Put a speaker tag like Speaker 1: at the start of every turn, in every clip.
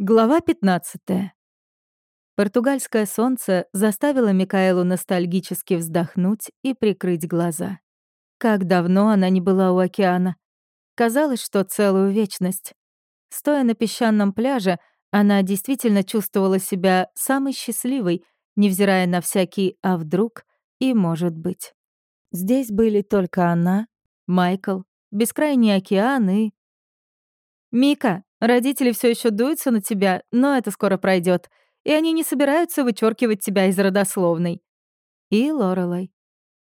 Speaker 1: Глава 15. Португальское солнце заставило Микаэлу ностальгически вздохнуть и прикрыть глаза. Как давно она не была у океана. Казалось, что целую вечность. Стоя на песчаном пляже, она действительно чувствовала себя самой счастливой, невзирая на всякий «а вдруг» и «может быть». Здесь были только она, Майкл, бескрайний океан и... «Мика, Родители все еще дуются на тебя, но это скоро пройдет, и они не собираются вычеркивать тебя из родословной. И Лорелай.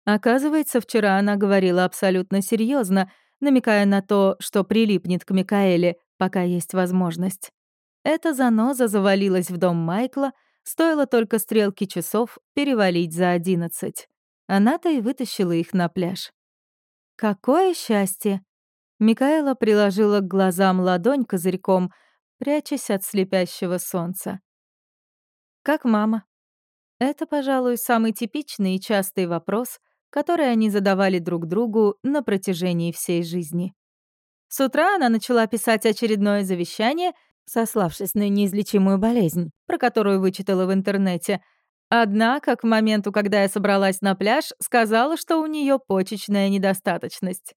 Speaker 1: Оказывается, вчера она говорила абсолютно серьезно, намекая на то, что прилипнет к Микаэле, пока есть возможность. Эта заноза завалилась в дом Майкла, стоило только стрелки часов перевалить за одиннадцать. Она-то и вытащила их на пляж. Какое счастье! Микаэла приложила к глазам ладонь козырьком, прячась от слепящего солнца. «Как мама?» Это, пожалуй, самый типичный и частый вопрос, который они задавали друг другу на протяжении всей жизни. С утра она начала писать очередное завещание, сославшись на неизлечимую болезнь, про которую вычитала в интернете. Однако, к моменту, когда я собралась на пляж, сказала, что у нее почечная недостаточность.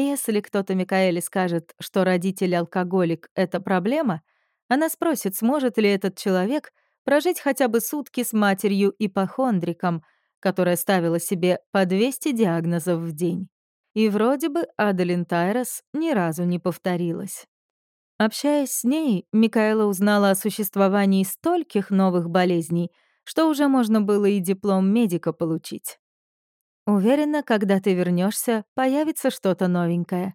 Speaker 1: Если кто-то Микаэле скажет, что родитель-алкоголик — это проблема, она спросит, сможет ли этот человек прожить хотя бы сутки с матерью ипохондриком, которая ставила себе по 200 диагнозов в день. И вроде бы Адалин Тайрос ни разу не повторилась. Общаясь с ней, Микаэла узнала о существовании стольких новых болезней, что уже можно было и диплом медика получить. Уверена, когда ты вернешься, появится что-то новенькое.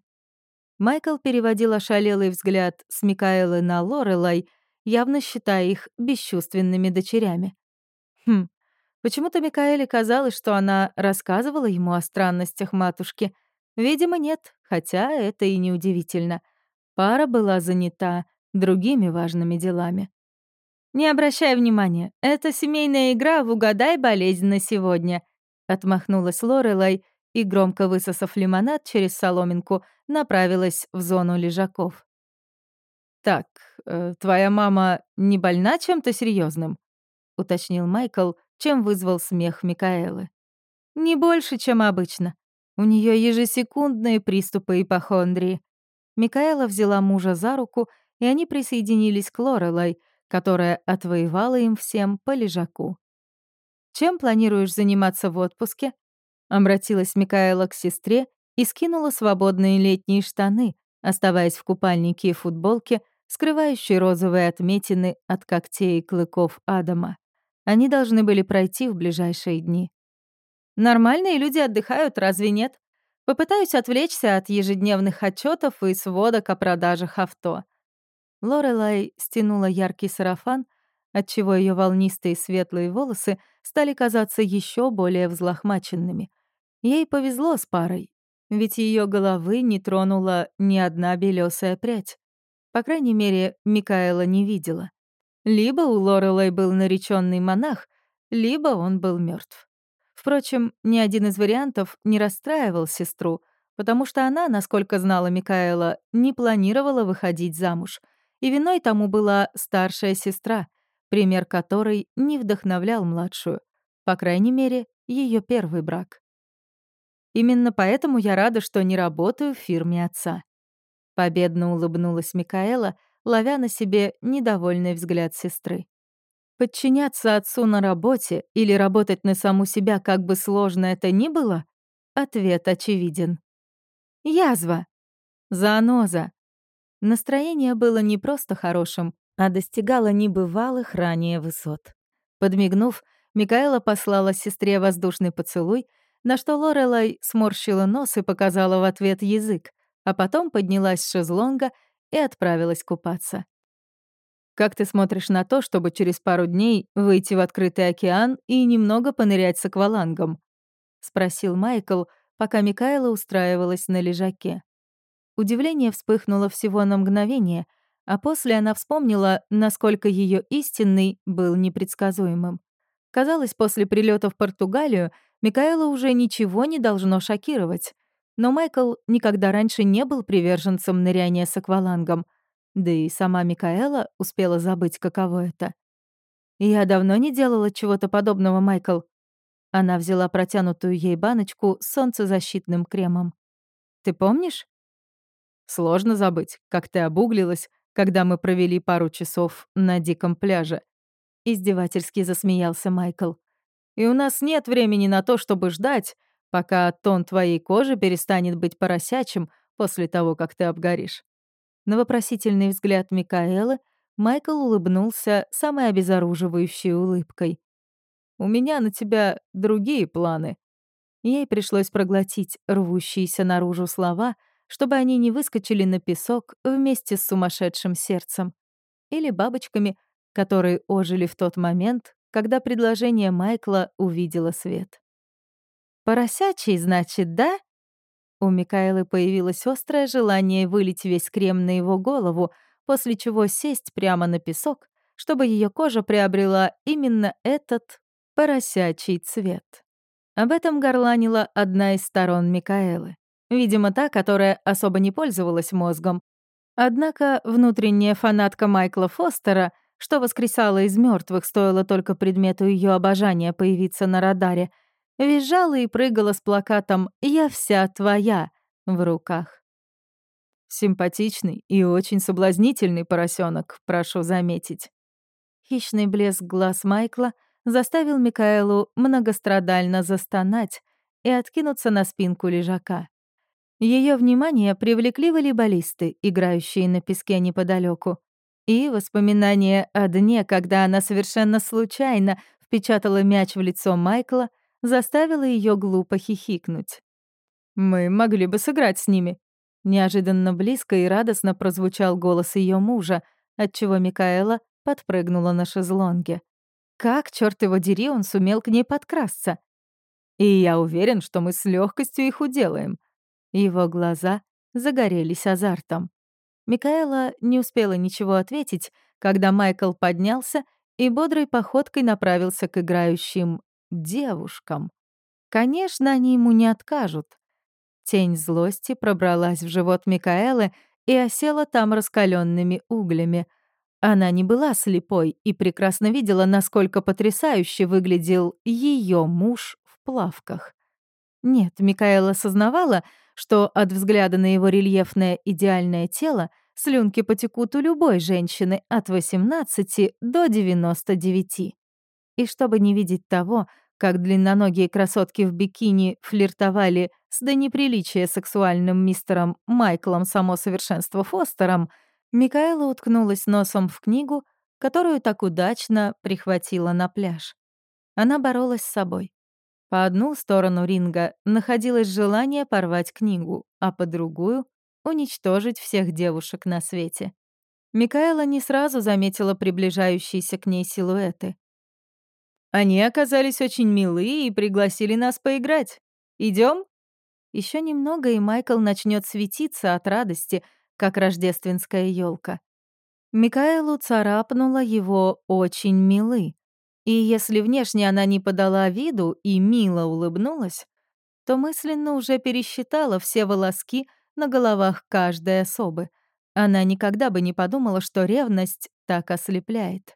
Speaker 1: Майкл переводил ошалелый взгляд с Микаэлы на Лорелай, явно считая их бесчувственными дочерями. Хм, почему-то Микаэле казалось, что она рассказывала ему о странностях матушки. Видимо, нет, хотя это и неудивительно. Пара была занята другими важными делами. «Не обращай внимания, это семейная игра в «Угадай болезнь на сегодня», Отмахнулась Лорелай и, громко высосав лимонад через соломинку, направилась в зону лежаков. «Так, э, твоя мама не больна чем-то серьезным? уточнил Майкл, чем вызвал смех Микаэлы. «Не больше, чем обычно. У нее ежесекундные приступы ипохондрии». Микаэла взяла мужа за руку, и они присоединились к Лорелай, которая отвоевала им всем по лежаку. «Чем планируешь заниматься в отпуске?» Обратилась Микаэла к сестре и скинула свободные летние штаны, оставаясь в купальнике и футболке, скрывающей розовые отметины от когтей и клыков Адама. Они должны были пройти в ближайшие дни. «Нормальные люди отдыхают, разве нет? Попытаюсь отвлечься от ежедневных отчетов и сводок о продажах авто». Лорелай стянула яркий сарафан, отчего ее волнистые светлые волосы стали казаться еще более взлохмаченными. Ей повезло с парой, ведь ее головы не тронула ни одна белесая прядь. По крайней мере, Микаэла не видела. Либо у Лорелей был нареченный монах, либо он был мертв. Впрочем, ни один из вариантов не расстраивал сестру, потому что она, насколько знала Микаэла, не планировала выходить замуж. И виной тому была старшая сестра, пример которой не вдохновлял младшую, по крайней мере, ее первый брак. Именно поэтому я рада, что не работаю в фирме отца. Победно улыбнулась Микаэла, ловя на себе недовольный взгляд сестры. Подчиняться отцу на работе или работать на саму себя, как бы сложно это ни было, ответ очевиден. Язва. Заноза. Настроение было не просто хорошим, а достигала небывалых ранее высот. Подмигнув, Микаэла послала сестре воздушный поцелуй, на что Лорелай сморщила нос и показала в ответ язык, а потом поднялась с шезлонга и отправилась купаться. «Как ты смотришь на то, чтобы через пару дней выйти в открытый океан и немного понырять с аквалангом?» — спросил Майкл, пока Микаэла устраивалась на лежаке. Удивление вспыхнуло всего на мгновение — а после она вспомнила, насколько ее истинный был непредсказуемым. Казалось, после прилета в Португалию Микаэла уже ничего не должно шокировать. Но Майкл никогда раньше не был приверженцем ныряния с аквалангом. Да и сама Микаэла успела забыть, каково это. «Я давно не делала чего-то подобного, Майкл». Она взяла протянутую ей баночку с солнцезащитным кремом. «Ты помнишь?» «Сложно забыть, как ты обуглилась, когда мы провели пару часов на диком пляже». Издевательски засмеялся Майкл. «И у нас нет времени на то, чтобы ждать, пока тон твоей кожи перестанет быть поросячим после того, как ты обгоришь». На вопросительный взгляд Микаэлы Майкл улыбнулся самой обезоруживающей улыбкой. «У меня на тебя другие планы». Ей пришлось проглотить рвущиеся наружу слова, чтобы они не выскочили на песок вместе с сумасшедшим сердцем. Или бабочками, которые ожили в тот момент, когда предложение Майкла увидело свет. «Поросячий, значит, да?» У Микаэлы появилось острое желание вылить весь крем на его голову, после чего сесть прямо на песок, чтобы ее кожа приобрела именно этот поросячий цвет. Об этом горланила одна из сторон Микаэлы. Видимо, та, которая особо не пользовалась мозгом. Однако внутренняя фанатка Майкла Фостера, что воскресала из мертвых, стоило только предмету ее обожания появиться на радаре — визжала и прыгала с плакатом «Я вся твоя» в руках. Симпатичный и очень соблазнительный поросенок, прошу заметить. Хищный блеск глаз Майкла заставил Микаэлу многострадально застонать и откинуться на спинку лежака. Ее внимание привлекли волейболисты, играющие на песке неподалеку, и воспоминания о дне, когда она совершенно случайно впечатала мяч в лицо Майкла — заставила ее глупо хихикнуть. «Мы могли бы сыграть с ними». Неожиданно близко и радостно прозвучал голос ее мужа, отчего Микаэла подпрыгнула на шезлонге. Как, черт его дери, он сумел к ней подкрасться? И я уверен, что мы с легкостью их уделаем. Его глаза загорелись азартом. Микаэла не успела ничего ответить, когда Майкл поднялся и бодрой походкой направился к играющим девушкам. Конечно, они ему не откажут. Тень злости пробралась в живот Микаэлы и осела там раскаленными углями. Она не была слепой и прекрасно видела, насколько потрясающе выглядел ее муж в плавках. Нет, Микаэла осознавала, что от взгляда на его рельефное идеальное тело слюнки потекут у любой женщины от 18 до 99. И чтобы не видеть того, как длинноногие красотки в бикини флиртовали с до неприличия сексуальным мистером Майклом само совершенство Фостером, Микаэла уткнулась носом в книгу, которую так удачно прихватила на пляж. Она боролась с собой. По одну сторону ринга находилось желание порвать книгу, а по другую — уничтожить всех девушек на свете. Микаэла не сразу заметила приближающиеся к ней силуэты. Они оказались очень милые и пригласили нас поиграть. Идем? Еще немного, и Майкл начнет светиться от радости, как рождественская елка. Микаэлу царапнула его очень милы. И если внешне она не подала виду и мило улыбнулась, то мысленно уже пересчитала все волоски на головах каждой особы. Она никогда бы не подумала, что ревность так ослепляет.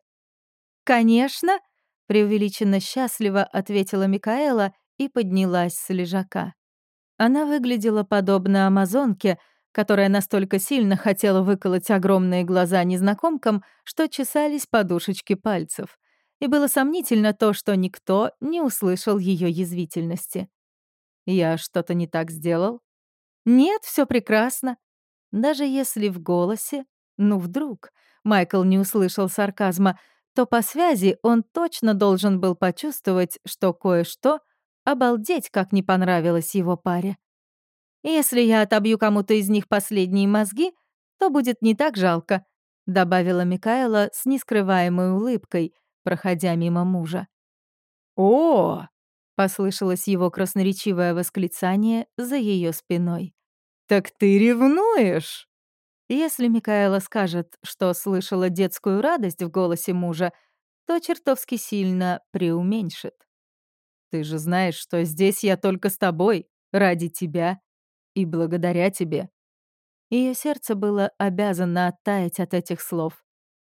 Speaker 1: «Конечно!» преувеличенно счастливо ответила Микаэла и поднялась с лежака. Она выглядела подобно амазонке, которая настолько сильно хотела выколоть огромные глаза незнакомкам, что чесались подушечки пальцев. И было сомнительно то, что никто не услышал ее язвительности. «Я что-то не так сделал?» «Нет, все прекрасно». Даже если в голосе, ну вдруг, Майкл не услышал сарказма — то по связи он точно должен был почувствовать, что кое-что обалдеть как не понравилось его паре. «Если я отобью кому-то из них последние мозги, то будет не так жалко», добавила Микаэла с нескрываемой улыбкой, проходя мимо мужа. «О!» — послышалось его красноречивое восклицание за ее спиной. «Так ты ревнуешь?» Если Микаэла скажет, что слышала детскую радость в голосе мужа, то чертовски сильно преуменьшит. «Ты же знаешь, что здесь я только с тобой, ради тебя и благодаря тебе». Ее сердце было обязано оттаять от этих слов.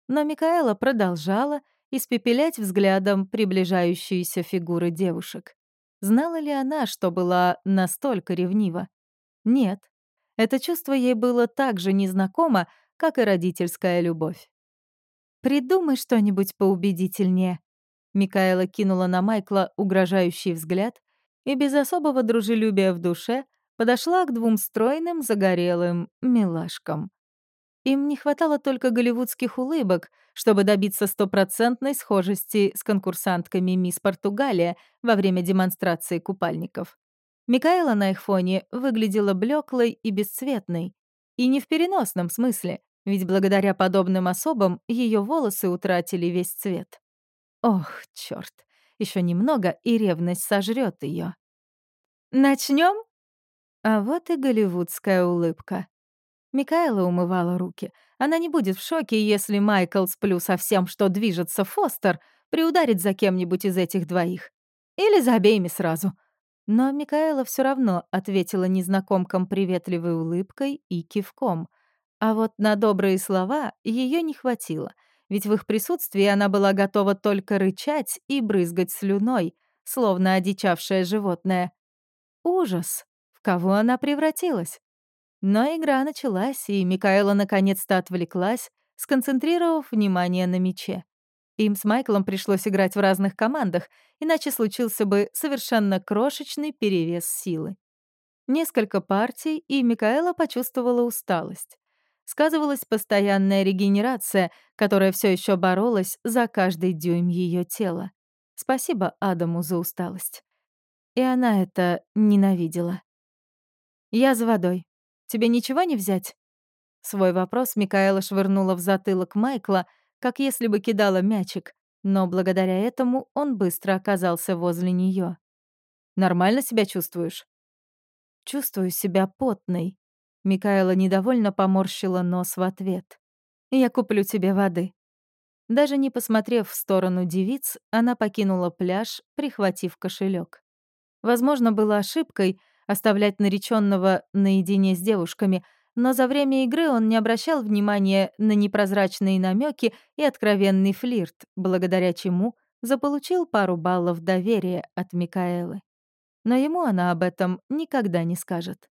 Speaker 1: Но Микаэла продолжала испепелять взглядом приближающиеся фигуры девушек. Знала ли она, что была настолько ревнива? Нет. Это чувство ей было так же незнакомо, как и родительская любовь. «Придумай что-нибудь поубедительнее». Микаэла кинула на Майкла угрожающий взгляд и без особого дружелюбия в душе подошла к двум стройным, загорелым милашкам. Им не хватало только голливудских улыбок, чтобы добиться стопроцентной схожести с конкурсантками «Мисс Португалия» во время демонстрации купальников. Микаэла на их фоне выглядела блеклой и бесцветной. И не в переносном смысле, ведь благодаря подобным особам ее волосы утратили весь цвет. Ох, черт! Еще немного, и ревность сожрет ее. Начнем? А вот и голливудская улыбка. Микаэла умывала руки. Она не будет в шоке, если Майкл, сплю со всем, что движется Фостер, приударит за кем-нибудь из этих двоих. Или за обеими сразу. Но Микаэла все равно ответила незнакомкам приветливой улыбкой и кивком. А вот на добрые слова ее не хватило, ведь в их присутствии она была готова только рычать и брызгать слюной, словно одичавшее животное. Ужас! В кого она превратилась? Но игра началась, и Микаэла наконец-то отвлеклась, сконцентрировав внимание на мяче. Им с Майклом пришлось играть в разных командах, иначе случился бы совершенно крошечный перевес силы. Несколько партий, и Микаэла почувствовала усталость. Сказывалась постоянная регенерация, которая все еще боролась за каждый дюйм ее тела. Спасибо Адаму за усталость. И она это ненавидела. «Я за водой», Тебе ничего не взять?» Свой вопрос Микаэла швырнула в затылок Майкла, как если бы кидала мячик, но благодаря этому он быстро оказался возле нее. «Нормально себя чувствуешь?» «Чувствую себя потной». Микаэла недовольно поморщила нос в ответ. «Я куплю тебе воды». Даже не посмотрев в сторону девиц, она покинула пляж, прихватив кошелек. Возможно, было ошибкой, оставлять нареченного наедине с девушками, но за время игры он не обращал внимания на непрозрачные намеки и откровенный флирт, благодаря чему заполучил пару баллов доверия от Микаэлы. Но ему она об этом никогда не скажет.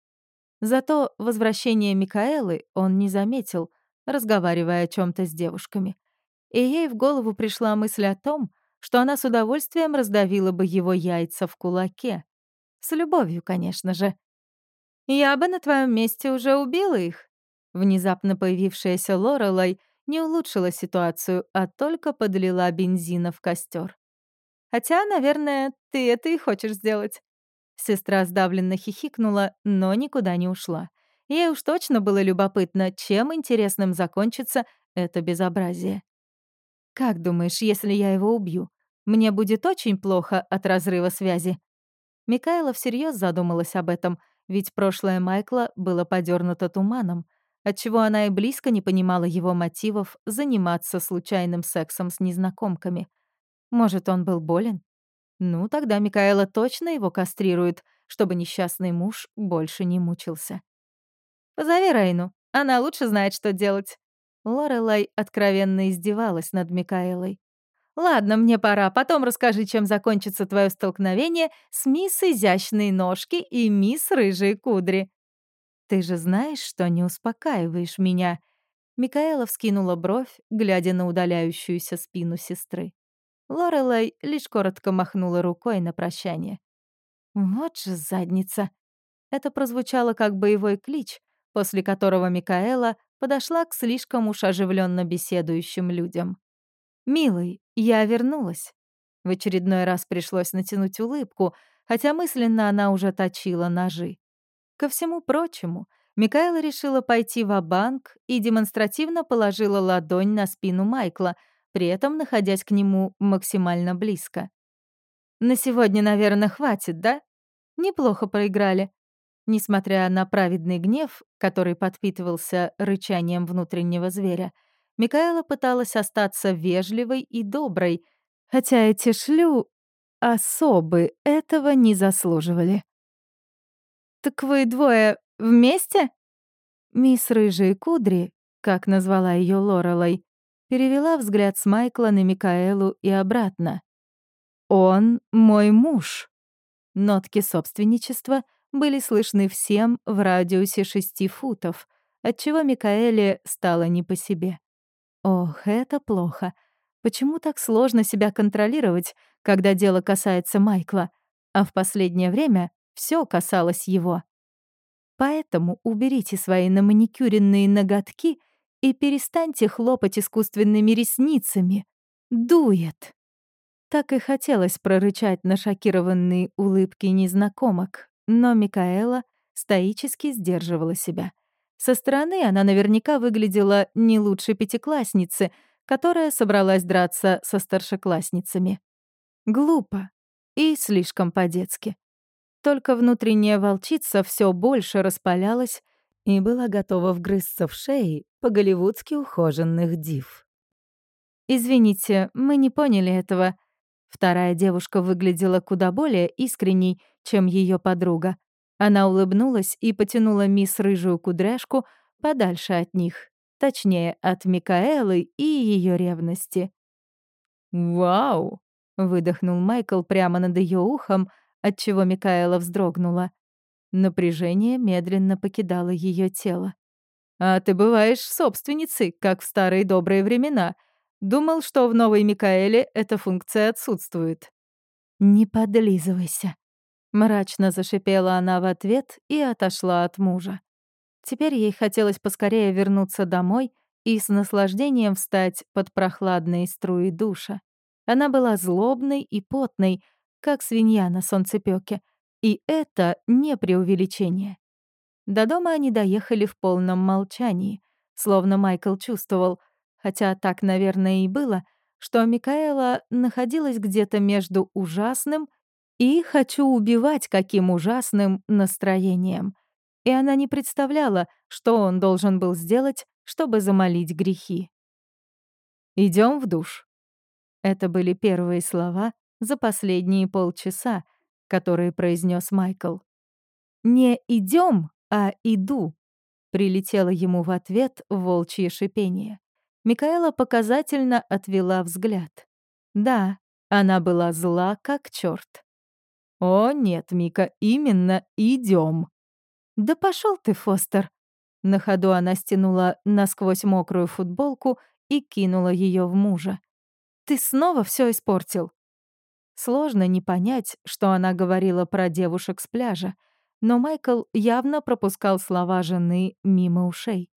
Speaker 1: Зато возвращение Микаэлы он не заметил, разговаривая о чем то с девушками. И ей в голову пришла мысль о том, что она с удовольствием раздавила бы его яйца в кулаке. С любовью, конечно же. «Я бы на твоем месте уже убила их». Внезапно появившаяся Лорелай не улучшила ситуацию, а только подлила бензина в костер. «Хотя, наверное, ты это и хочешь сделать». Сестра сдавленно хихикнула, но никуда не ушла. Ей уж точно было любопытно, чем интересным закончится это безобразие. «Как думаешь, если я его убью, мне будет очень плохо от разрыва связи?» Микаэла всерьез задумалась об этом, ведь прошлое Майкла было подернуто туманом, отчего она и близко не понимала его мотивов заниматься случайным сексом с незнакомками. Может, он был болен? Ну, тогда Микаэла точно его кастрирует, чтобы несчастный муж больше не мучился. «Позови Рейну, она лучше знает, что делать». Лорелай откровенно издевалась над Микаэлой. Ладно, мне пора. Потом расскажи, чем закончится твое столкновение с мисс Изящные Ножки и мисс Рыжие Кудри. Ты же знаешь, что не успокаиваешь меня. Микаэла вскинула бровь, глядя на удаляющуюся спину сестры. Лорелей лишь коротко махнула рукой на прощание. «Вот же задница!» Это прозвучало как боевой клич, после которого Микаэла подошла к слишком уж оживленно беседующим людям. «Милый, я вернулась». В очередной раз пришлось натянуть улыбку, хотя мысленно она уже точила ножи. Ко всему прочему, Микаэла решила пойти в банк и демонстративно положила ладонь на спину Майкла, при этом находясь к нему максимально близко. «На сегодня, наверное, хватит, да? Неплохо проиграли». Несмотря на праведный гнев, который подпитывался рычанием внутреннего зверя, Микаэла пыталась остаться вежливой и доброй, хотя эти шлю особы этого не заслуживали. «Так вы двое вместе?» Мисс Рыжие Кудри, как назвала ее Лорелой, перевела взгляд с Майкла на Микаэлу и обратно. «Он мой муж». Нотки собственничества были слышны всем в радиусе шести футов, отчего Микаэле стало не по себе. Ох, это плохо. Почему так сложно себя контролировать, когда дело касается Майкла, а в последнее время все касалось его? Поэтому уберите свои наманикюренные ноготки и перестаньте хлопать искусственными ресницами. Дует. Так и хотелось прорычать на шокированные улыбки незнакомок, но Микаэла стоически сдерживала себя. Со стороны она наверняка выглядела не лучше пятиклассницы, которая собралась драться со старшеклассницами. Глупо и слишком по-детски. Только внутренняя волчица все больше распалялась и была готова вгрызться в шеи по-голливудски ухоженных див. «Извините, мы не поняли этого». Вторая девушка выглядела куда более искренней, чем ее подруга. Она улыбнулась и потянула мисс Рыжую Кудряшку подальше от них, точнее, от Микаэлы и ее ревности. «Вау!» — выдохнул Майкл прямо над ее ухом, отчего Микаэла вздрогнула. Напряжение медленно покидало ее тело. «А ты бываешь собственницей, как в старые добрые времена. Думал, что в новой Микаэле эта функция отсутствует». «Не подлизывайся», — мрачно зашипела она в ответ и отошла от мужа. Теперь ей хотелось поскорее вернуться домой и с наслаждением встать под прохладные струи душа. Она была злобной и потной, как свинья на солнцепёке. И это не преувеличение. До дома они доехали в полном молчании, словно Майкл чувствовал, хотя так, наверное, и было, что Микаэла находилась где-то между ужасным и «хочу убивать каким ужасным» настроением. И она не представляла, что он должен был сделать, чтобы замолить грехи. Идем в душ». Это были первые слова, за последние полчаса, которые произнес Майкл. «Не идем, а иду», — прилетело ему в ответ волчье шипение. Микаэла показательно отвела взгляд. Да, она была зла, как черт. «О, нет, Мика, именно идем. «Да пошел ты, Фостер!» На ходу она стянула насквозь мокрую футболку и кинула ее в мужа. «Ты снова все испортил!» Сложно не понять, что она говорила про девушек с пляжа, но Майкл явно пропускал слова жены мимо ушей.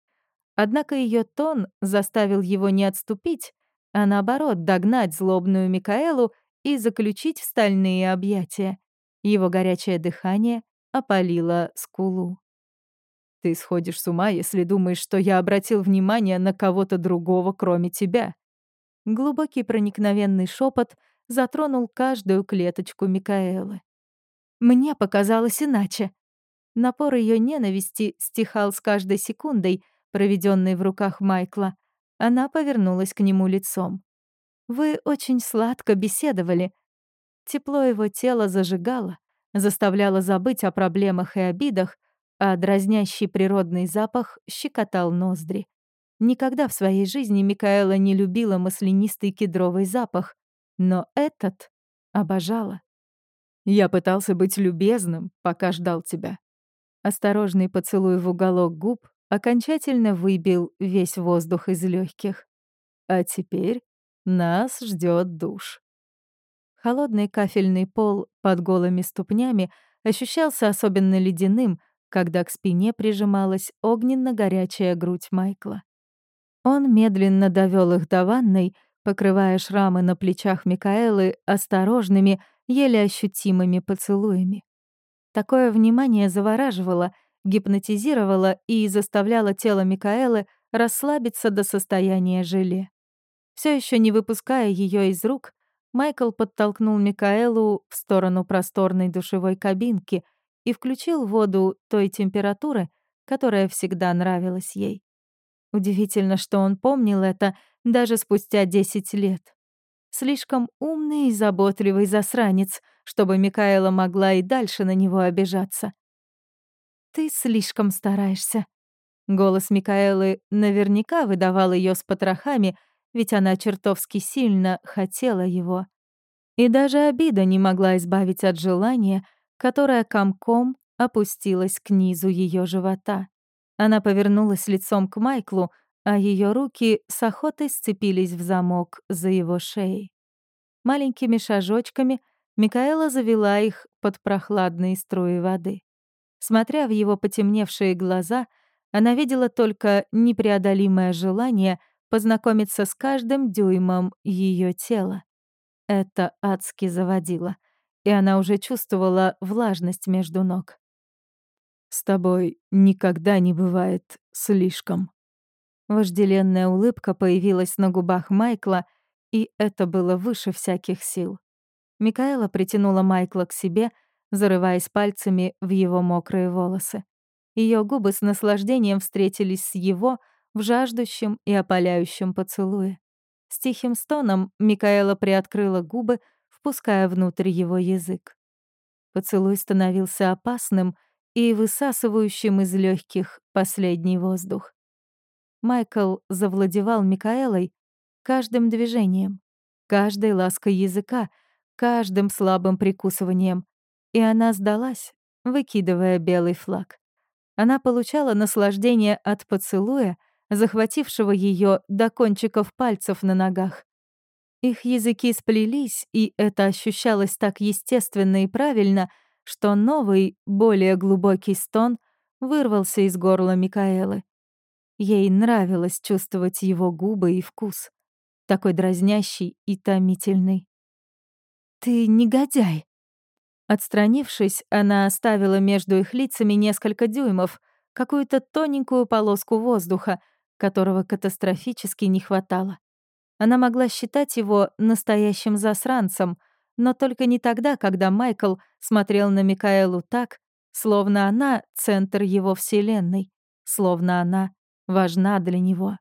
Speaker 1: Однако ее тон заставил его не отступить, а наоборот догнать злобную Микаэлу и заключить в стальные объятия. Его горячее дыхание опалило скулу. «Ты сходишь с ума, если думаешь, что я обратил внимание на кого-то другого, кроме тебя». Глубокий проникновенный шепот затронул каждую клеточку Микаэлы. Мне показалось иначе. Напор ее ненависти стихал с каждой секундой, проведенной в руках Майкла. Она повернулась к нему лицом. «Вы очень сладко беседовали». Тепло его тела зажигало, заставляло забыть о проблемах и обидах, а дразнящий природный запах щекотал ноздри. Никогда в своей жизни Микаэла не любила маслянистый кедровый запах, но этот обожала. Я пытался быть любезным, пока ждал тебя. Осторожный поцелуй в уголок губ окончательно выбил весь воздух из легких. А теперь нас ждет душ. Холодный кафельный пол под голыми ступнями ощущался особенно ледяным, когда к спине прижималась огненно-горячая грудь Майкла. Он медленно довел их до ванной, покрывая шрамы на плечах Микаэлы осторожными, еле ощутимыми поцелуями. Такое внимание завораживало, гипнотизировало и заставляло тело Микаэлы расслабиться до состояния желе. Все еще не выпуская ее из рук, Майкл подтолкнул Микаэлу в сторону просторной душевой кабинки и включил воду той температуры, которая всегда нравилась ей. Удивительно, что он помнил это даже спустя 10 лет. Слишком умный и заботливый засранец, чтобы Микаэла могла и дальше на него обижаться. «Ты слишком стараешься», Голос Микаэлы наверняка выдавал ее с потрохами, ведь она чертовски сильно хотела его. И даже обида не могла избавить от желания, которое комком опустилось к низу ее живота. Она повернулась лицом к Майклу, а ее руки с охотой сцепились в замок за его шеей. Маленькими шажочками Микаэла завела их под прохладные струи воды. Смотря в его потемневшие глаза, она видела только непреодолимое желание познакомиться с каждым дюймом ее тела. Это адски заводило, и она уже чувствовала влажность между ног.
Speaker 2: «С тобой никогда не бывает слишком».
Speaker 1: Вожделенная улыбка появилась на губах Майкла, и это было выше всяких сил. Микаэла притянула Майкла к себе, зарываясь пальцами в его мокрые волосы. Ее губы с наслаждением встретились с его в жаждущем и опаляющем поцелуе. С тихим стоном Микаэла приоткрыла губы, впуская внутрь его язык. Поцелуй становился опасным и высасывающим из легких последний воздух. Майкл завладевал Микаэлой каждым движением, каждой лаской языка, каждым слабым прикусыванием, и она сдалась, выкидывая белый флаг. Она получала наслаждение от поцелуя, захватившего ее до кончиков пальцев на ногах. Их языки сплелись, и это ощущалось так естественно и правильно, что новый, более глубокий стон вырвался из горла Микаэлы. Ей нравилось чувствовать его губы и вкус, такой дразнящий и томительный. «Ты негодяй!» Отстранившись, она оставила между их лицами несколько дюймов, какую-то тоненькую полоску воздуха, которого катастрофически не хватало. Она могла считать его настоящим засранцем, но только не тогда, когда Майкл смотрел на Микаэлу так, словно она — центр его вселенной, словно она важна для него.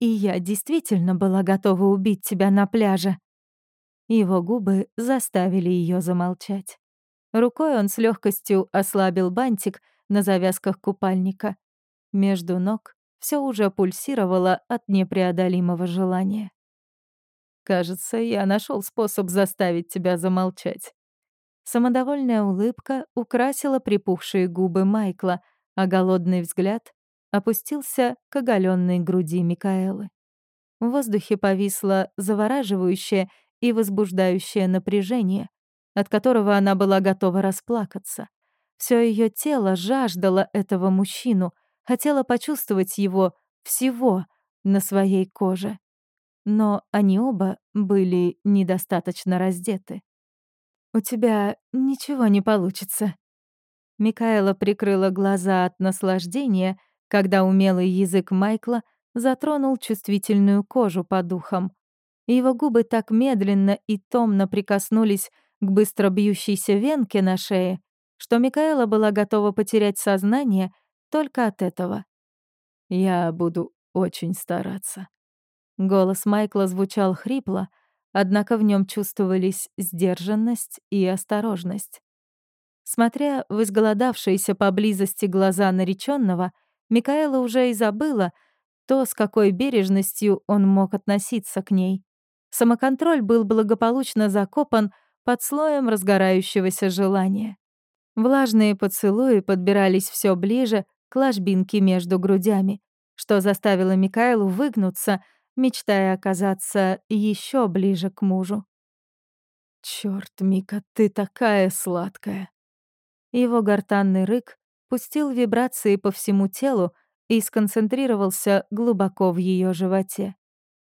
Speaker 1: «И я действительно была готова убить тебя на пляже», его губы заставили ее замолчать. Рукой он с легкостью ослабил бантик на завязках купальника. Между ног все уже пульсировало от непреодолимого желания. «Кажется, я нашел способ заставить тебя замолчать». Самодовольная улыбка украсила припухшие губы Майкла, а голодный взгляд опустился к оголенной груди Микаэлы. В воздухе повисло завораживающее и возбуждающее напряжение, от которого она была готова расплакаться. Все ее тело жаждало этого мужчину, хотело почувствовать его всего на своей коже. Но они оба были недостаточно раздеты. «У тебя ничего не получится». Микаэла прикрыла глаза от наслаждения, когда умелый язык Майкла затронул чувствительную кожу по духам. Его губы так медленно и томно прикоснулись к быстро бьющейся венке на шее, что Микаэла была готова потерять сознание только от этого. «Я буду очень стараться». Голос Майкла звучал хрипло, однако в нем чувствовались сдержанность и осторожность. Смотря в изголодавшиеся поблизости глаза нареченного, Микаэла уже и забыла то, с какой бережностью он мог относиться к ней. Самоконтроль был благополучно закопан под слоем разгорающегося желания. Влажные поцелуи подбирались все ближе к ложбинке между грудями, что заставило Микаэлу выгнуться, мечтая оказаться еще ближе к мужу. «Чёрт, Мика, ты такая сладкая!» Его гортанный рык пустил вибрации по всему телу и сконцентрировался глубоко в ее животе.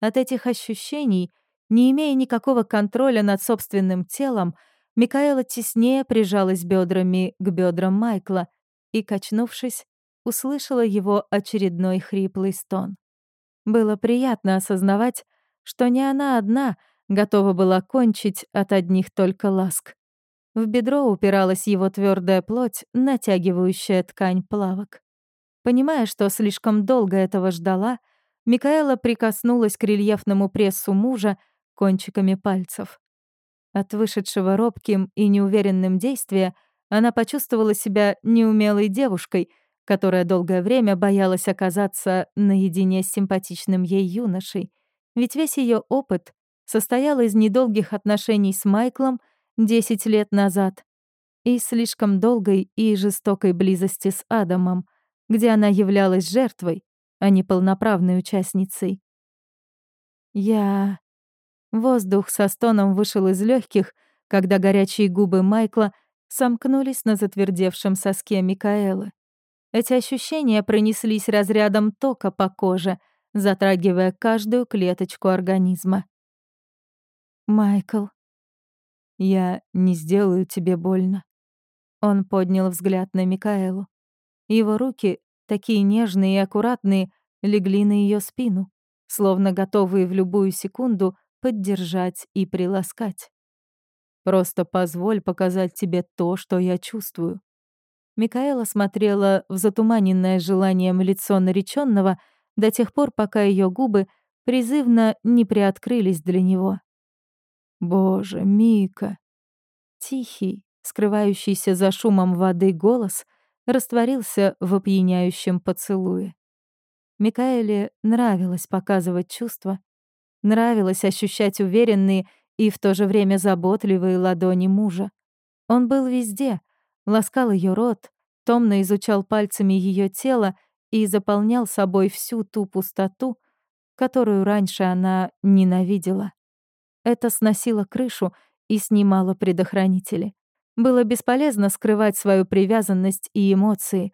Speaker 1: От этих ощущений не имея никакого контроля над собственным телом, Микаэла теснее прижалась бедрами к бедрам Майкла и, качнувшись, услышала его очередной хриплый стон. Было приятно осознавать, что не она одна готова была кончить от одних только ласк. В бедро упиралась его твердая плоть, натягивающая ткань плавок. Понимая, что слишком долго этого ждала, Микаэла прикоснулась к рельефному прессу мужа кончиками пальцев. От вышедшего робким и неуверенным действия она почувствовала себя неумелой девушкой, которая долгое время боялась оказаться наедине с симпатичным ей юношей, ведь весь ее опыт состоял из недолгих отношений с Майклом 10 лет назад и слишком долгой и жестокой близости с Адамом, где она являлась жертвой, а не полноправной участницей. Я... Воздух со стоном вышел из легких, когда горячие губы Майкла сомкнулись на затвердевшем соске Микаэлы. Эти ощущения пронеслись разрядом тока по коже, затрагивая каждую клеточку организма. «Майкл, я не сделаю тебе больно». Он поднял взгляд на Микаэлу. Его руки, такие нежные и аккуратные, легли на ее спину, словно готовые в любую секунду поддержать и приласкать. «Просто позволь показать тебе то, что я чувствую». Микаэла смотрела в затуманенное желанием лицо нареченного до тех пор, пока ее губы призывно не приоткрылись для него. «Боже, Мика!» Тихий, скрывающийся за шумом воды голос растворился в опьяняющем поцелуе. Микаэле нравилось показывать чувства, нравилось ощущать уверенные и в то же время заботливые ладони мужа. Он был везде, ласкал ее рот, томно изучал пальцами ее тело и заполнял собой всю ту пустоту, которую раньше она ненавидела. Это сносило крышу и снимало предохранители. Было бесполезно скрывать свою привязанность и эмоции.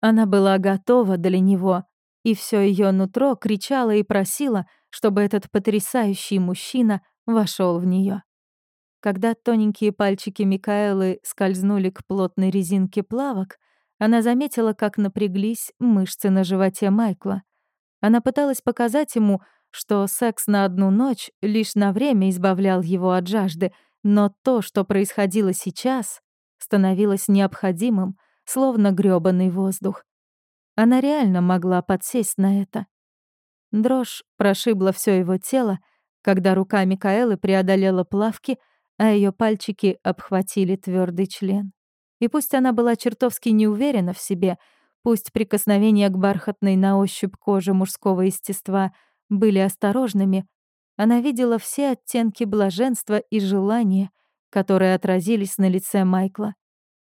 Speaker 1: Она была готова для него, и все ее нутро кричало и просило, чтобы этот потрясающий мужчина вошел в нее. Когда тоненькие пальчики Микаэлы скользнули к плотной резинке плавок, она заметила, как напряглись мышцы на животе Майкла. Она пыталась показать ему, что секс на одну ночь лишь на время избавлял его от жажды, но то, что происходило сейчас, становилось необходимым, словно грёбаный воздух. Она реально могла подсесть на это. Дрожь прошибла все его тело, когда рука Микаэлы преодолела плавки — а ее пальчики обхватили твердый член. И пусть она была чертовски неуверена в себе, пусть прикосновения к бархатной на ощупь коже мужского естества были осторожными, она видела все оттенки блаженства и желания, которые отразились на лице Майкла.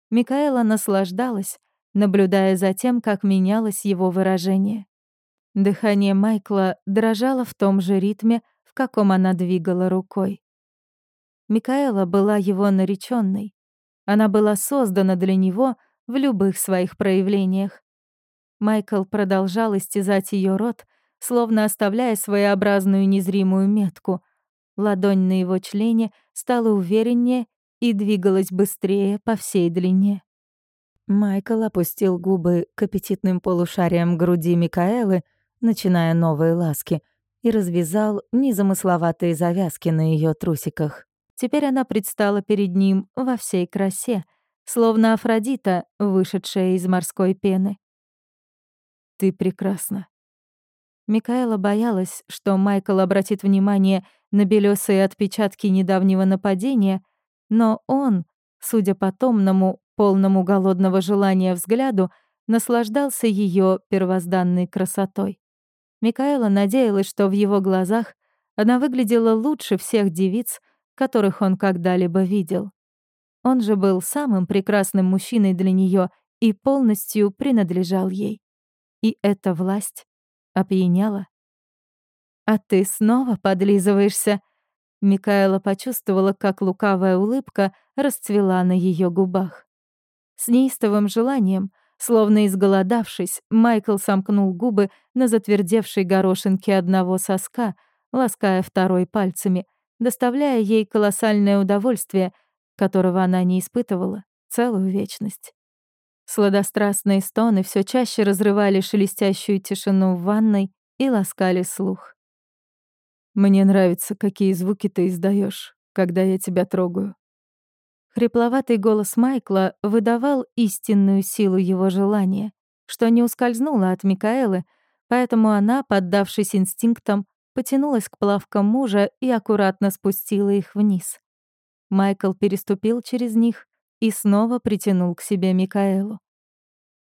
Speaker 1: Микаэла наслаждалась, наблюдая за тем, как менялось его выражение. Дыхание Майкла дрожало в том же ритме, в каком она двигала рукой. Микаэла была его нареченной. Она была создана для него в любых своих проявлениях. Майкл продолжал истязать ее рот, словно оставляя своеобразную незримую метку. Ладонь на его члене стала увереннее и двигалась быстрее по всей длине. Майкл опустил губы к аппетитным полушариям груди Микаэлы, начиная новые ласки, и развязал незамысловатые завязки на ее трусиках. Теперь она предстала перед ним во всей красе, словно Афродита, вышедшая из морской пены. «Ты прекрасна». Микаэла боялась, что Майкл обратит внимание на белёсые отпечатки недавнего нападения, но он, судя по томному, полному голодного желания взгляду, наслаждался ее первозданной красотой. Микаэла надеялась, что в его глазах она выглядела лучше всех девиц, которых он когда-либо видел. Он же был самым прекрасным мужчиной для нее и полностью принадлежал ей. И эта власть опьяняла. «А ты снова подлизываешься?» Микаэла почувствовала, как лукавая улыбка расцвела на ее губах. С неистовым желанием, словно изголодавшись, Майкл сомкнул губы на затвердевшей горошинке одного соска, лаская второй пальцами, доставляя ей колоссальное удовольствие, которого она не испытывала целую вечность. Сладострастные стоны все чаще разрывали шелестящую тишину в ванной и ласкали слух. «Мне нравится, какие звуки ты издаешь, когда я тебя трогаю». Хрипловатый голос Майкла выдавал истинную силу его желания, что не ускользнуло от Микаэлы, поэтому она, поддавшись инстинктам, потянулась к плавкам мужа и аккуратно спустила их вниз. Майкл переступил через них и снова притянул к себе Микаэлу.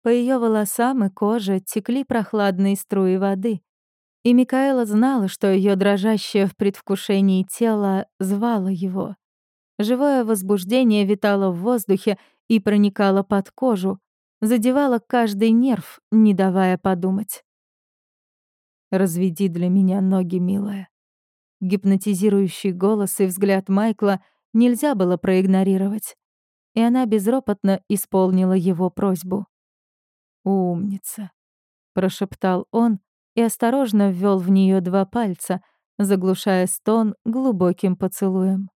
Speaker 1: По ее волосам и коже текли прохладные струи воды, и Микаэла знала, что ее дрожащее в предвкушении тело звало его. Живое возбуждение витало в воздухе и проникало под кожу, задевало каждый нерв, не давая подумать. «Разведи для меня ноги, милая». Гипнотизирующий голос и взгляд Майкла нельзя было проигнорировать, и она безропотно исполнила его просьбу. «Умница», — прошептал он и осторожно ввел в нее два пальца, заглушая стон глубоким поцелуем.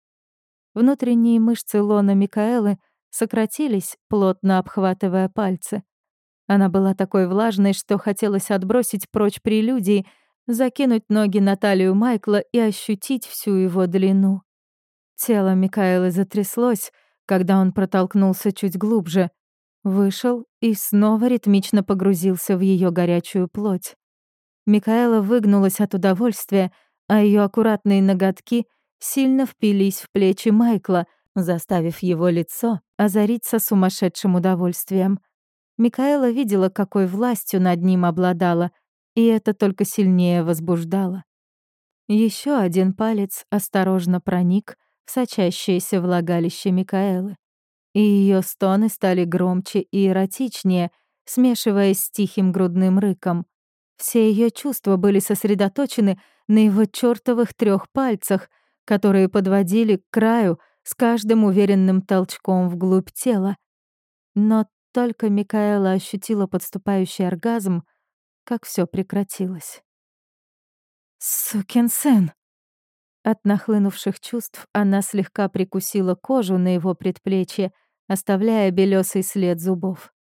Speaker 1: Внутренние мышцы лона Микаэлы сократились, плотно обхватывая пальцы. Она была такой влажной, что хотелось отбросить прочь прелюдии, закинуть ноги на талию Майкла и ощутить всю его длину. Тело Микаэлы затряслось, когда он протолкнулся чуть глубже, вышел и снова ритмично погрузился в ее горячую плоть. Микаэла выгнулась от удовольствия, а ее аккуратные ноготки сильно впились в плечи Майкла, заставив его лицо озариться сумасшедшим удовольствием. Микаэла видела, какой властью над ним обладала, и это только сильнее возбуждало. Еще один палец осторожно проник в сочащееся влагалище Микаэлы, и ее стоны стали громче и эротичнее, смешиваясь с тихим грудным рыком. Все ее чувства были сосредоточены на его чёртовых трех пальцах, которые подводили к краю с каждым уверенным толчком вглубь тела. Но только Микаэла ощутила подступающий оргазм, как все прекратилось. «Сукин сын!» От нахлынувших чувств она слегка прикусила кожу на его предплечье, оставляя белесый след зубов.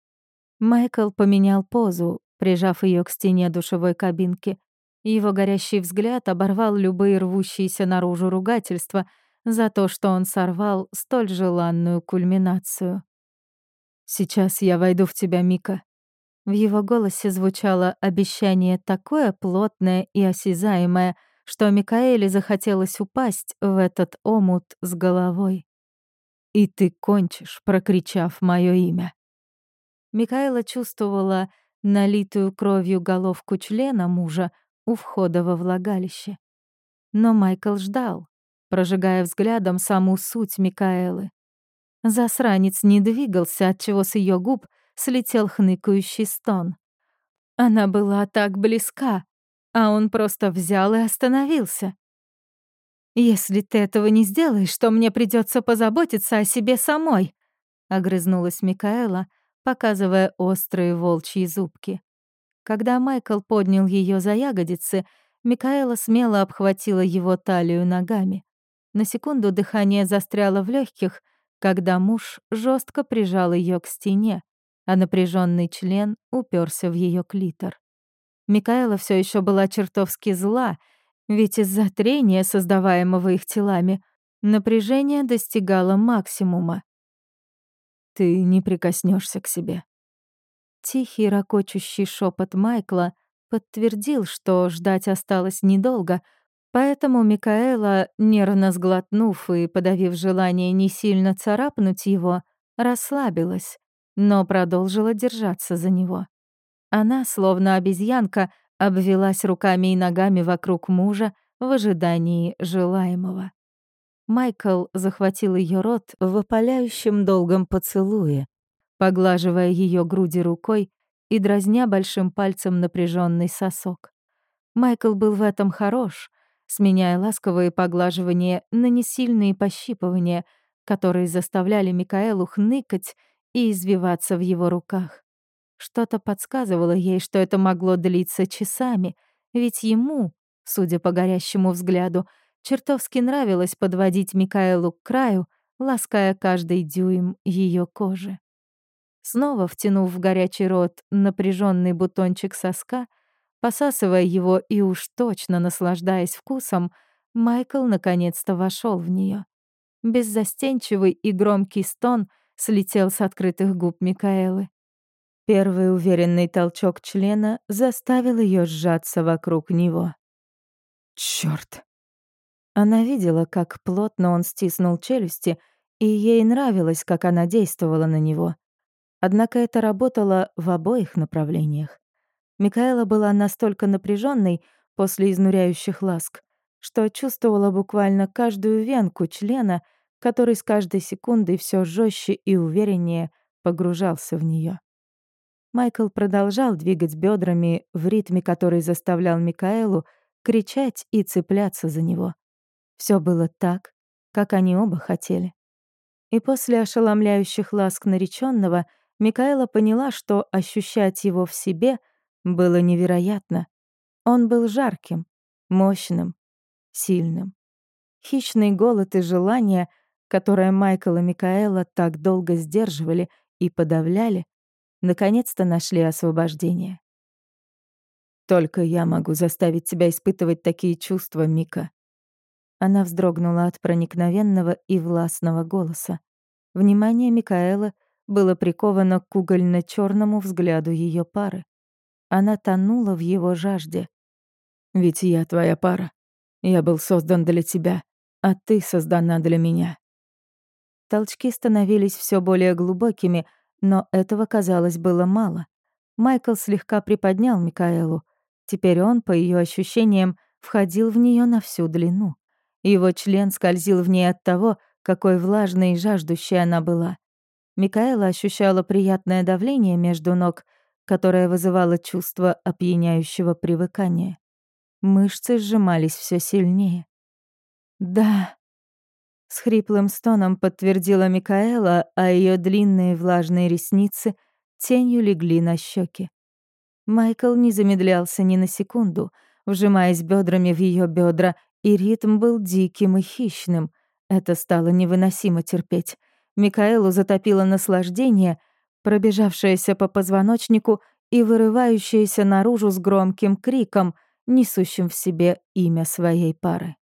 Speaker 1: Майкл поменял позу, прижав ее к стене душевой кабинки. Его горящий взгляд оборвал любые рвущиеся наружу ругательства за то, что он сорвал столь желанную кульминацию. «Сейчас я войду в тебя, Мика». В его голосе звучало обещание такое плотное и осязаемое, что Микаэле захотелось упасть в этот омут с головой. «И ты кончишь, прокричав мое имя». Микаэла чувствовала налитую кровью головку члена мужа у входа во влагалище. Но Майкл ждал, прожигая взглядом саму суть Микаэлы. Засранец не двигался, отчего с ее губ слетел хныкающий стон. Она была так близка, а он просто взял и остановился. «Если ты этого не сделаешь, то мне придется позаботиться о себе самой», — огрызнулась Микаэла, показывая острые волчьи зубки. Когда Майкл поднял ее за ягодицы, Микаэла смело обхватила его талию ногами. На секунду дыхание застряло в легких, когда муж жестко прижал ее к стене, а напряженный член уперся в ее клитор. Микаэла все еще была чертовски зла, ведь из-за трения, создаваемого их телами, напряжение достигало максимума. «Ты не прикоснешься к себе». Тихий, ракочущий шепот Майкла подтвердил, что ждать осталось недолго — Поэтому Микаэла, нервно сглотнув и подавив желание не сильно царапнуть его, расслабилась, но продолжила держаться за него. Она, словно обезьянка, обвелась руками и ногами вокруг мужа в ожидании желаемого. Майкл захватил ее рот в опаляющем долгом поцелуе, поглаживая ее груди рукой и дразня большим пальцем напряженный сосок. Майкл был в этом хорош, сменяя ласковые поглаживания на несильные пощипывания, которые заставляли Микаэлу хныкать и извиваться в его руках. Что-то подсказывало ей, что это могло длиться часами, ведь ему, судя по горящему взгляду, чертовски нравилось подводить Микаэлу к краю, лаская каждый дюйм ее кожи. Снова втянув в горячий рот напряженный бутончик соска, Посасывая его и уж точно наслаждаясь вкусом, Майкл наконец-то вошел в нее. Беззастенчивый и громкий стон слетел с открытых губ Микаэлы. Первый уверенный толчок члена заставил ее сжаться вокруг него. Черт! Она видела, как плотно он стиснул челюсти, и ей нравилось, как она действовала на него. Однако это работало в обоих направлениях. Микаэла была настолько напряженной после изнуряющих ласк, что чувствовала буквально каждую венку члена, который с каждой секундой все жестче и увереннее погружался в нее. Майкл продолжал двигать бедрами в ритме, который заставлял Микаэлу кричать и цепляться за него. Все было так, как они оба хотели. И после ошеломляющих ласк нареченного Микаэла поняла, что ощущать его в себе было невероятно. Он был жарким, мощным, сильным. Хищный голод и желание, которое Майкл и Микаэла так долго сдерживали и подавляли, наконец-то нашли освобождение. «Только я могу заставить тебя испытывать такие чувства, Мика». Она вздрогнула от проникновенного и властного голоса. Внимание Микаэла было приковано к угольно черному взгляду ее пары. Она тонула в его жажде. «Ведь я твоя пара. Я был создан для тебя, а ты создана для меня». Толчки становились все более глубокими, но этого, казалось, было мало. Майкл слегка приподнял Микаэлу. Теперь он, по ее ощущениям, входил в нее на всю длину. Его член скользил в ней от того, какой влажной и жаждущей она была. Микаэла ощущала приятное давление между ног, которое вызывало чувство опьяняющего привыкания. Мышцы сжимались все сильнее. «Да», с хриплым стоном подтвердила Микаэла, а ее длинные влажные ресницы тенью легли на щеки. Майкл не замедлялся ни на секунду, вжимаясь бедрами в ее бедра, и ритм был диким и хищным. Это стало невыносимо терпеть. Микаэлу затопило наслаждение, пробежавшееся по позвоночнику и вырывающееся наружу с громким криком, несущим в себе имя своей пары.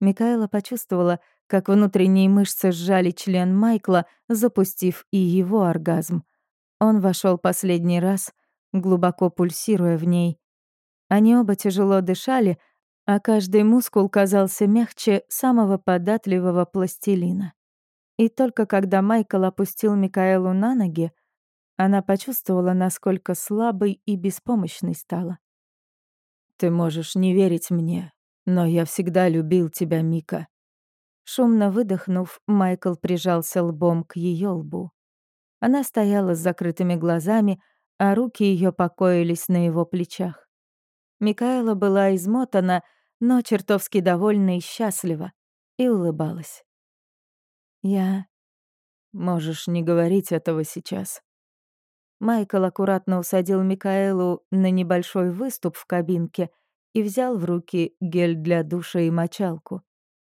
Speaker 1: Микаэла почувствовала, как внутренние мышцы сжали член Майкла, запустив и его оргазм. Он вошел последний раз, глубоко пульсируя в ней. Они оба тяжело дышали, а каждый мускул казался мягче самого податливого пластилина. И только когда Майкл опустил Микаэлу на ноги, она почувствовала, насколько слабой и беспомощной стала. «Ты можешь не верить мне, но я всегда любил тебя, Мика. Шумно выдохнув, Майкл прижался лбом к ее лбу. Она стояла с закрытыми глазами, а руки ее покоились на его плечах. Микаэла была измотана, но чертовски довольна и счастлива, и улыбалась. «Я... Можешь не говорить этого сейчас». Майкл аккуратно усадил Микаэлу на небольшой выступ в кабинке и взял в руки гель для душа и мочалку.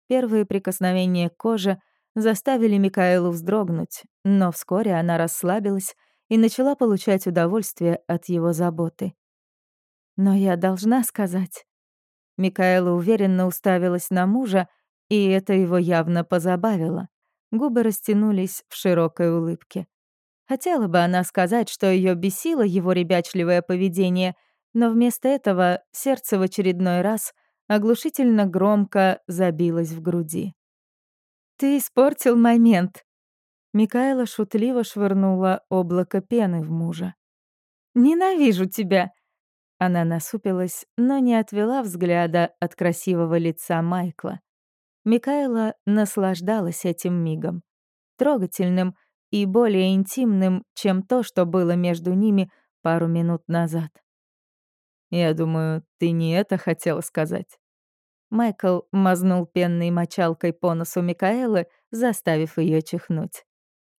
Speaker 1: Первые прикосновения к коже заставили Микаэлу вздрогнуть, но вскоре она расслабилась и начала получать удовольствие от его заботы. «Но я должна сказать...» Микаэла уверенно уставилась на мужа, и это его явно позабавило. Губы растянулись в широкой улыбке. Хотела бы она сказать, что ее бесило его ребячливое поведение, но вместо этого сердце в очередной раз оглушительно громко забилась в груди. «Ты испортил момент!» Микаэла шутливо швырнула облако пены в мужа. «Ненавижу тебя!» Она насупилась, но не отвела взгляда от красивого лица Майкла. Микаэла наслаждалась этим мигом. Трогательным и более интимным, чем то, что было между ними пару минут назад. «Я думаю, ты не это хотела сказать?» Майкл мазнул пенной мочалкой по носу Микаэлы, заставив ее чихнуть.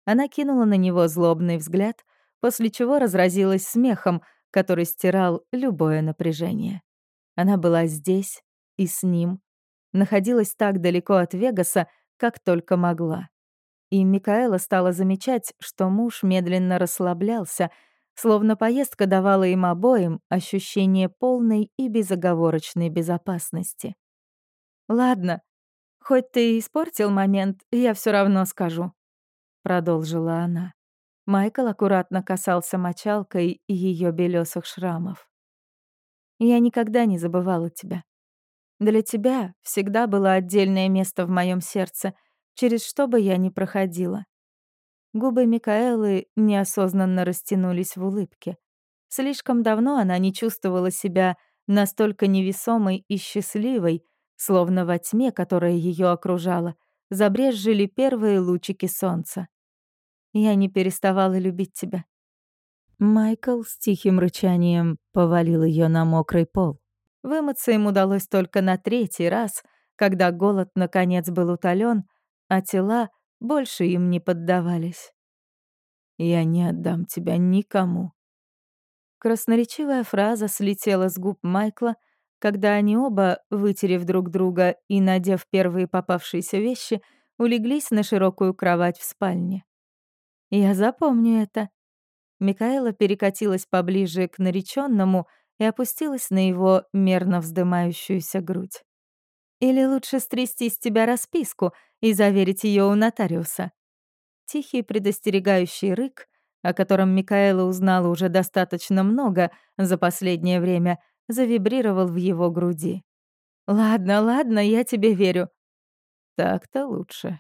Speaker 1: Она кинула на него злобный взгляд, после чего разразилась смехом, который стирал любое напряжение. Она была здесь и с ним, находилась так далеко от Вегаса, как только могла. И Микаэла стала замечать, что муж медленно расслаблялся, словно поездка давала им обоим ощущение полной и безоговорочной безопасности. «Ладно, хоть ты и испортил момент, я все равно скажу», — продолжила она. Майкл аккуратно касался мочалкой ее белесых шрамов. «Я никогда не забывала тебя. Для тебя всегда было отдельное место в моем сердце, через что бы я ни проходила. Губы Микаэлы неосознанно растянулись в улыбке. Слишком давно она не чувствовала себя настолько невесомой и счастливой, словно во тьме, которая ее окружала, забрезжили первые лучики солнца. Я не переставала любить тебя. Майкл с тихим рычанием повалил ее на мокрый пол. Вымыться им удалось только на третий раз, когда голод наконец был утолен, а тела больше им не поддавались. «Я не отдам тебя никому». Красноречивая фраза слетела с губ Майкла, когда они оба, вытерев друг друга и надев первые попавшиеся вещи, улеглись на широкую кровать в спальне. «Я запомню это». Микаэла перекатилась поближе к нареченному и опустилась на его мерно вздымающуюся грудь. «Или лучше стрясти с тебя расписку и заверить ее у нотариуса?» Тихий предостерегающий рык, о котором Микаэла узнала уже достаточно много за последнее время, завибрировал в его груди. «Ладно, ладно, я тебе верю». «Так-то лучше»,